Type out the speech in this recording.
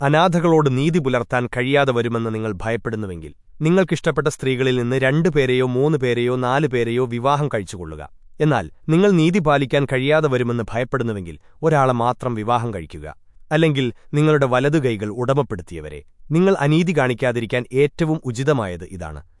അനാഥകളോട് നീതി പുലർത്താൻ കഴിയാതെ വരുമെന്ന് നിങ്ങൾ ഭയപ്പെടുന്നുവെങ്കിൽ നിങ്ങൾക്കിഷ്ടപ്പെട്ട സ്ത്രീകളിൽ നിന്ന് രണ്ടു പേരെയോ മൂന്ന് പേരെയോ നാലു പേരെയോ വിവാഹം കഴിച്ചുകൊള്ളുക. എന്നാൽ നിങ്ങൾ നീതി പാലിക്കാൻ കഴിയാതെ വരുമെന്ന് ഭയപ്പെടുന്നുവെങ്കിൽ ഒരാളെ മാത്രം വിവാഹം കഴിക്കുക. അല്ലെങ്കിൽ നിങ്ങളുടെ വലതുകൈകൾ ഉടമപ്പെടുത്തിയവരെ. നിങ്ങൾ അനീതി കാണിക്കാതിരിക്കാൻ ഏറ്റവും ഉചിതമായത് ഇതാണ്.